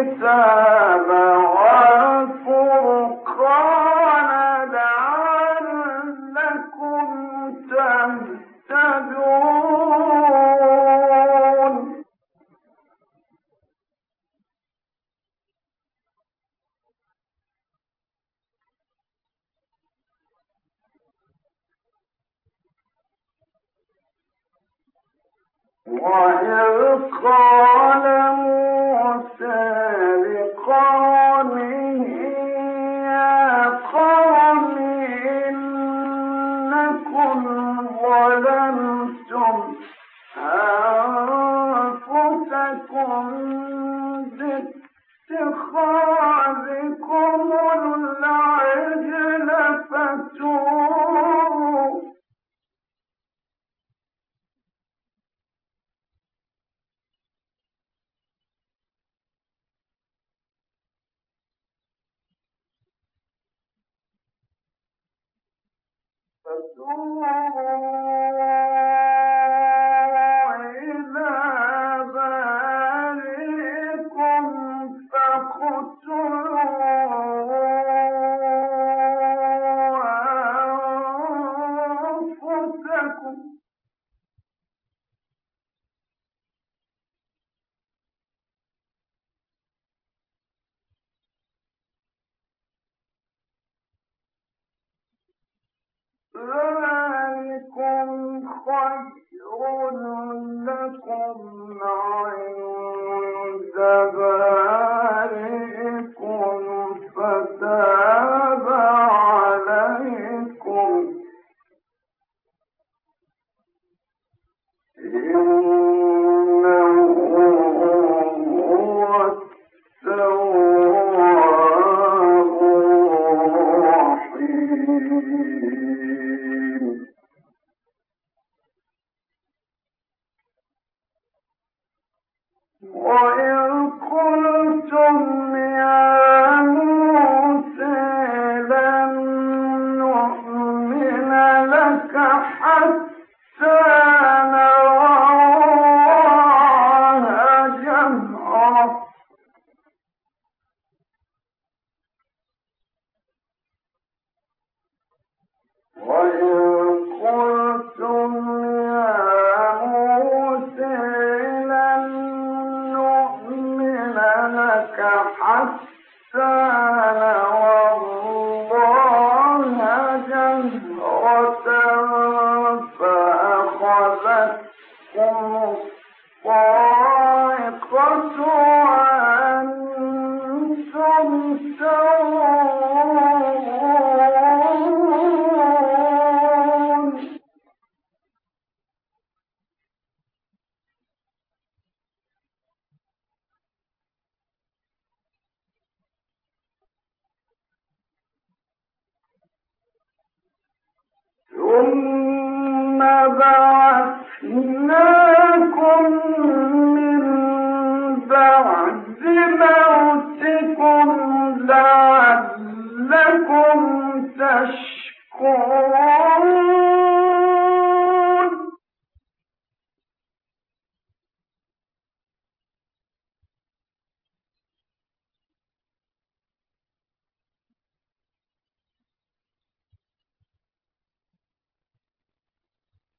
النساء وتوبوا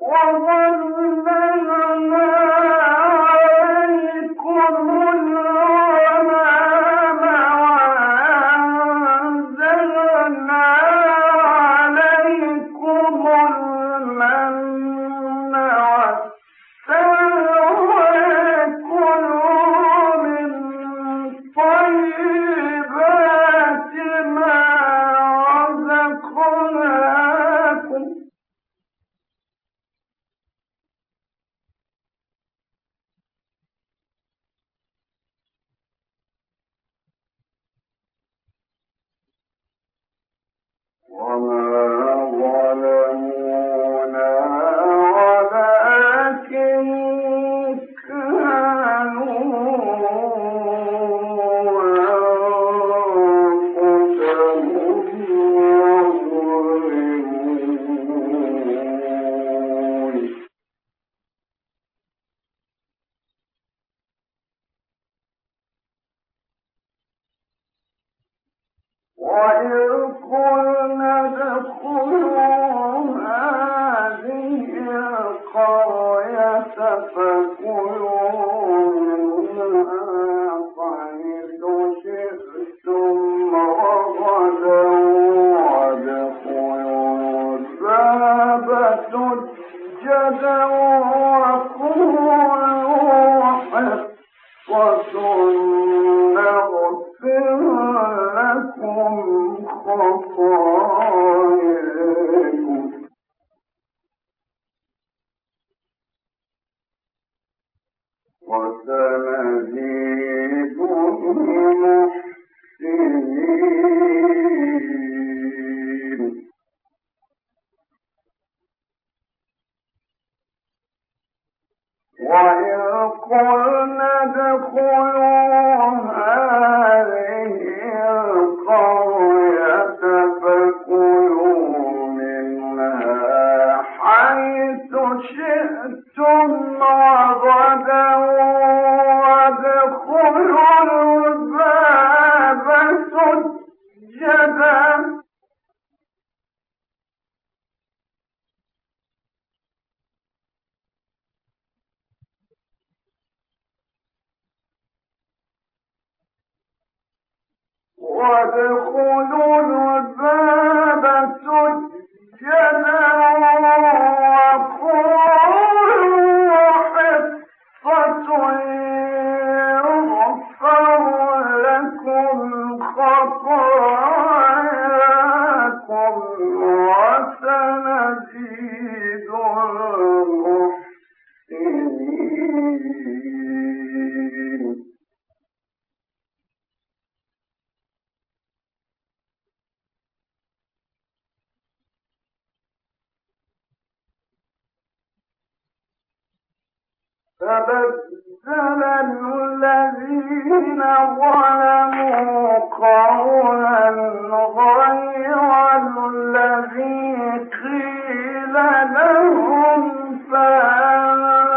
وظن Amen. جزاء فبدل الذين ظلموا قولا الذي قيل لهم فأنتم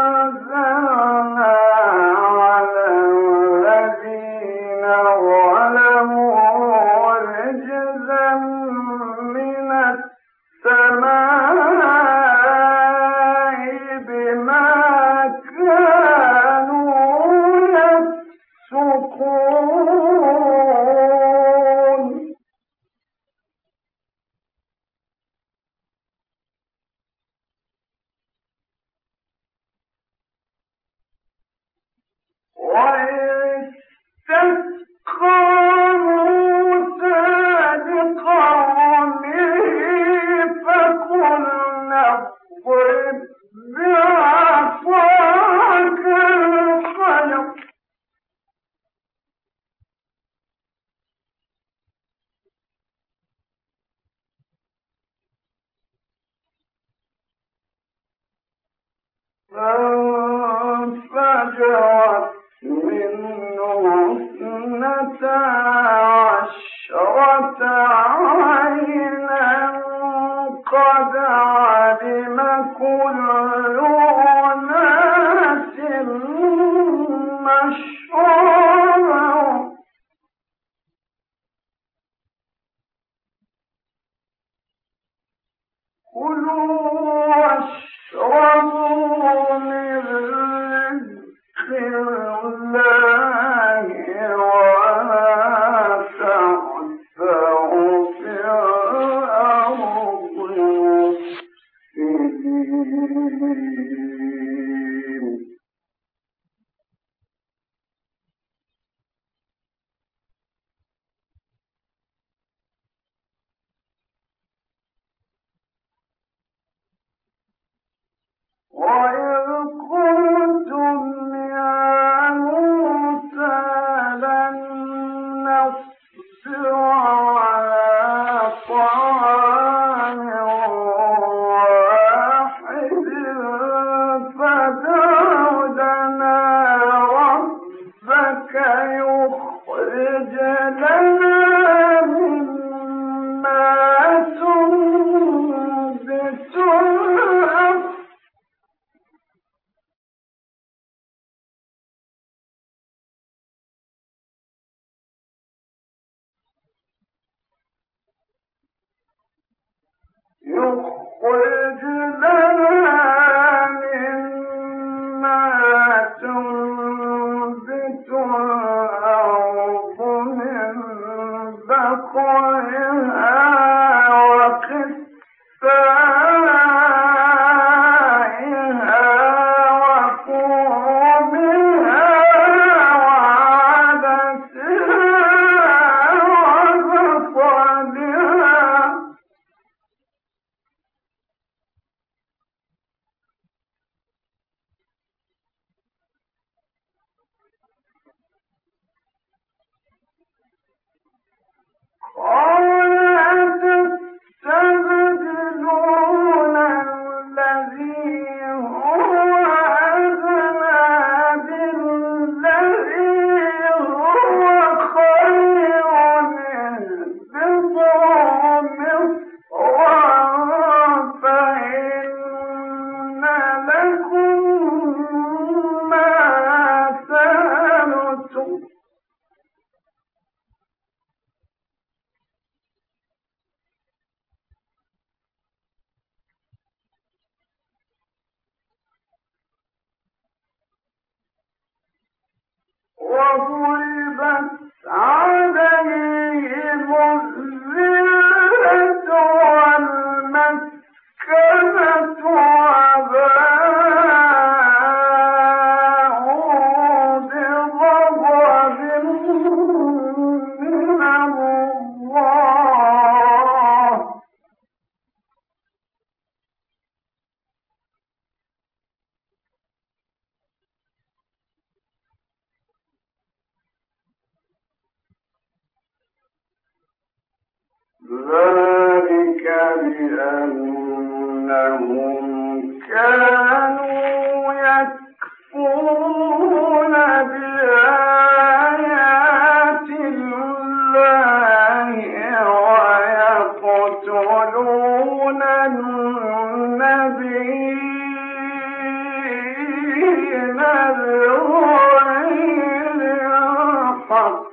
wrong.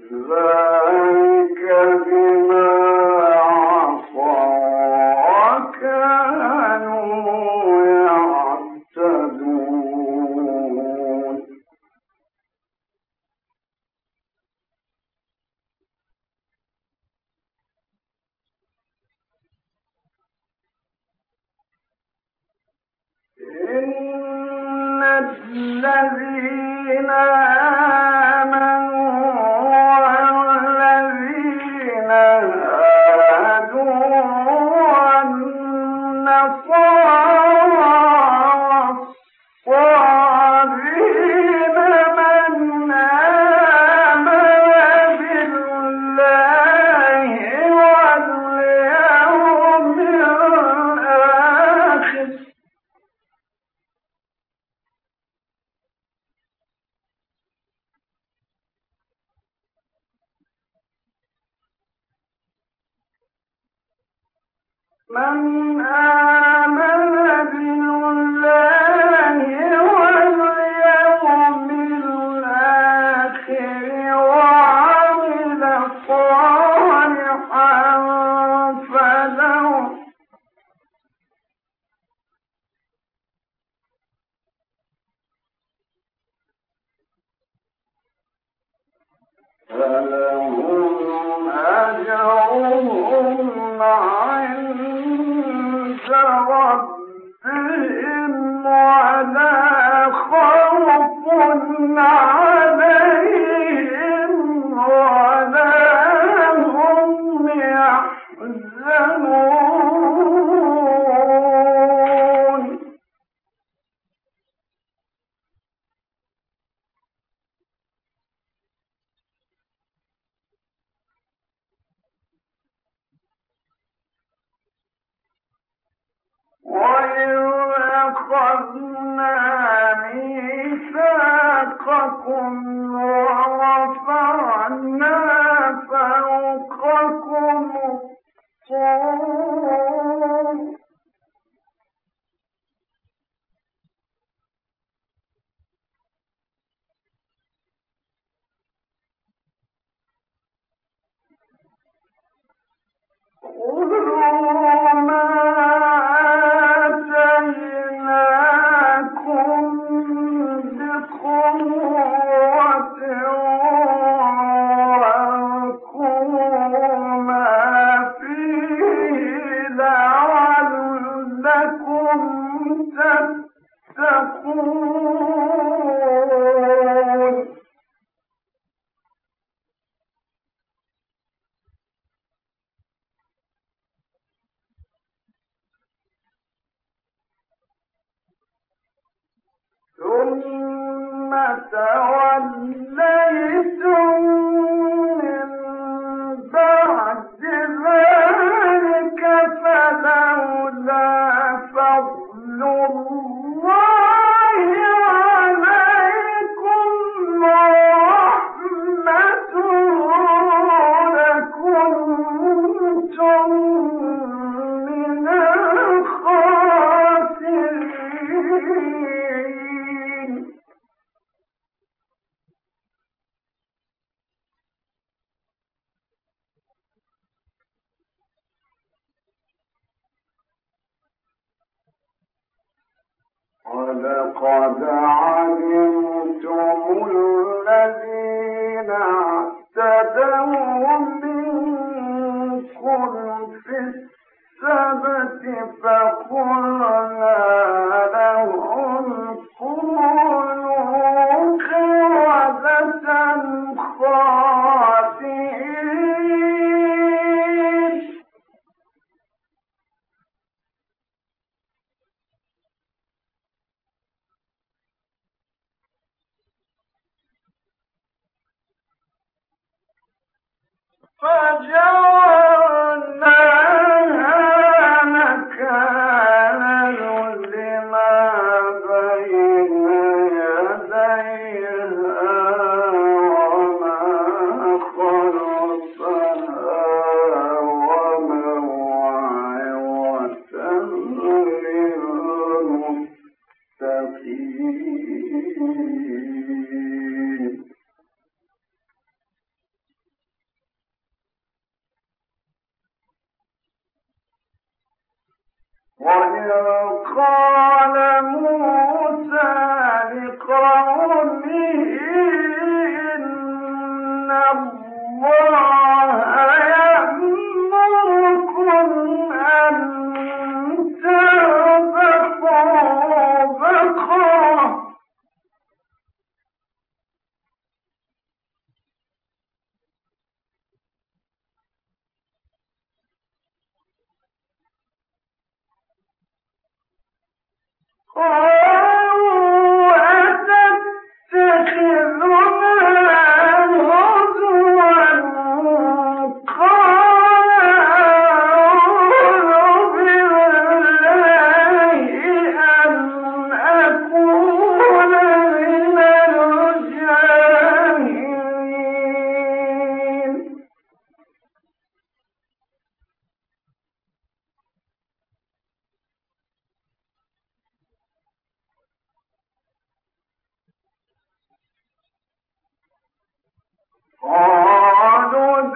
لا وإذ قال موسى لقومه وإن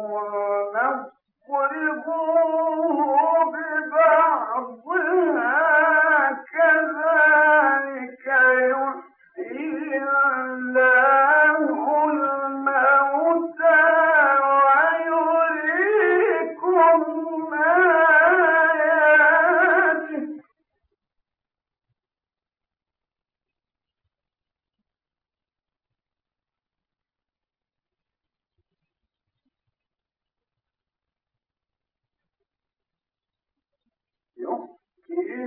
وَقُوَّةٌ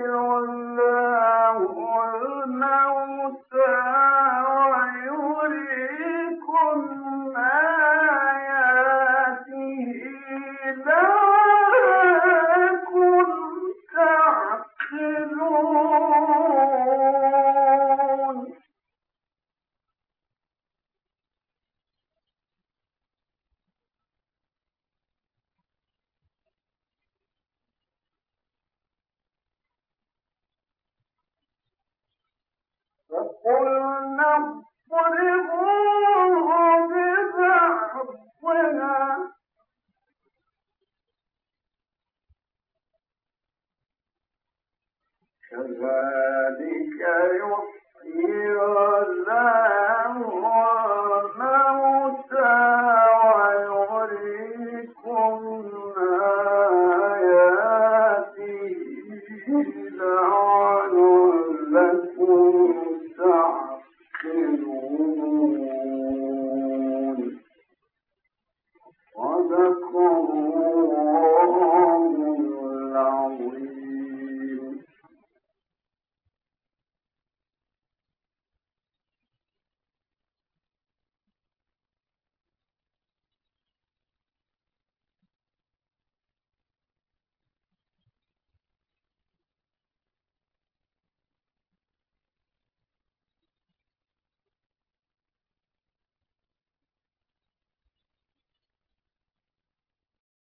والذين